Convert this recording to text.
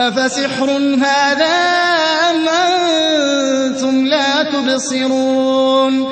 أَفَسِحْرٌ هَٰذَا أَمْ أَنتُمْ لَا تُبْصِرُونَ